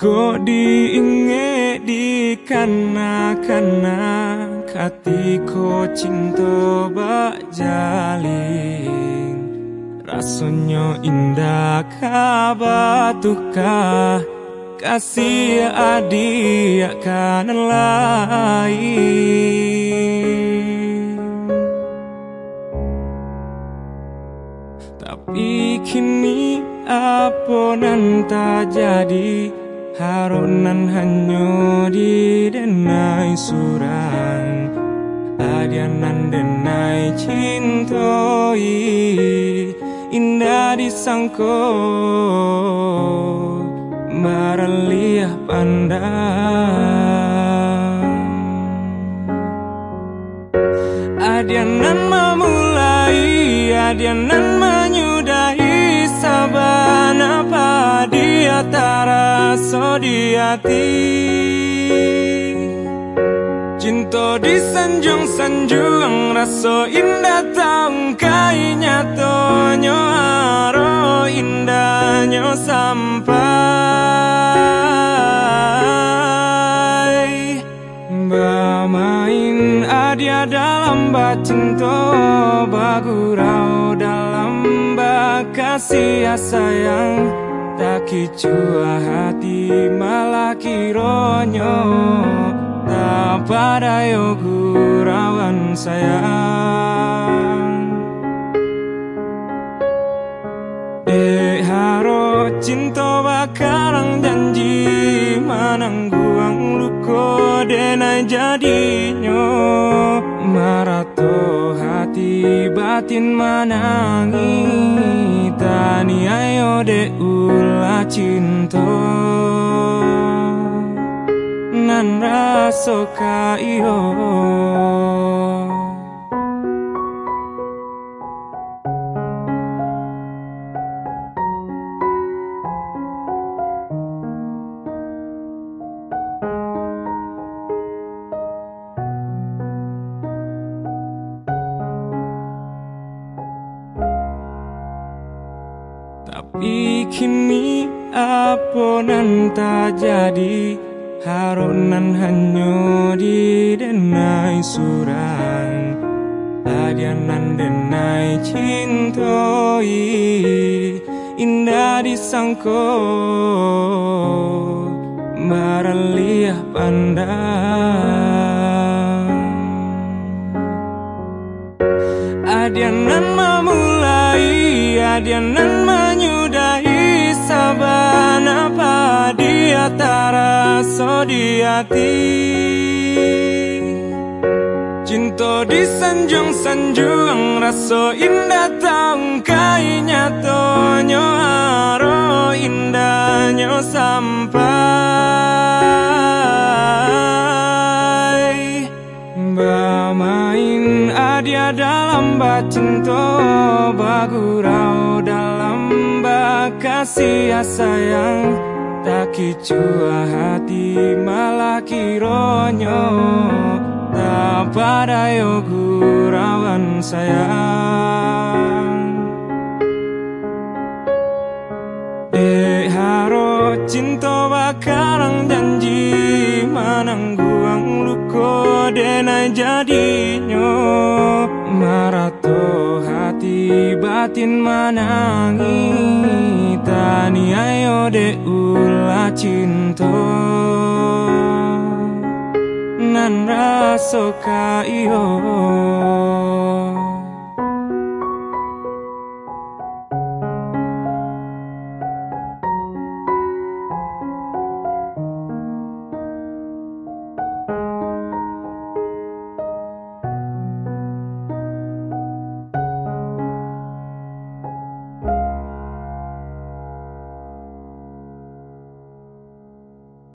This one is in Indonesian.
Kok diinge di kana kana Kati ko cinta bak jaling Rasanya indah kabatuka Kasih adik kan lain. Tapi kini apa Harunan hanya di denai surang Adianan denai cintoi Indah disangko. Maraliah pandang. Adianan memulai Adianan menyudahi Sabana dia tarasa di hati. Cinta di sanjung-sanjung Rasa indah tahu kai nyatanya Aro indahnya sampai. Bermain adia dalam cinta Bagurau dalam bakasih sayang Tak kicua hati malah kironyo Tak pada gurawan sayang. Eh haro cinta bakarang janji Manangguang luko denai jadinya Marato hati batin manangi Tani ayo de ula cinta. Nan raso ka iyo Tapi kini apa tak jadi Harunan hanya di denai surang Adianan denai cintoi Indah disangko. Maraliah pandang Adianan memulai Adianan dia tarasa di hati Cinta di sanjung-sanjung Rasa indah tahu kai nyatanya Aro indahnya sampai. Bermain adia dalam cinta Bagurau dalam bakasih sayang Tak kicua hati malah kironyo Tak pada gurawan sayang. Eh haro cinta bakarang janji Manangguang luko denai jadinya hati batin manangi Tani ayo de ula cinta Nan raso ka iyo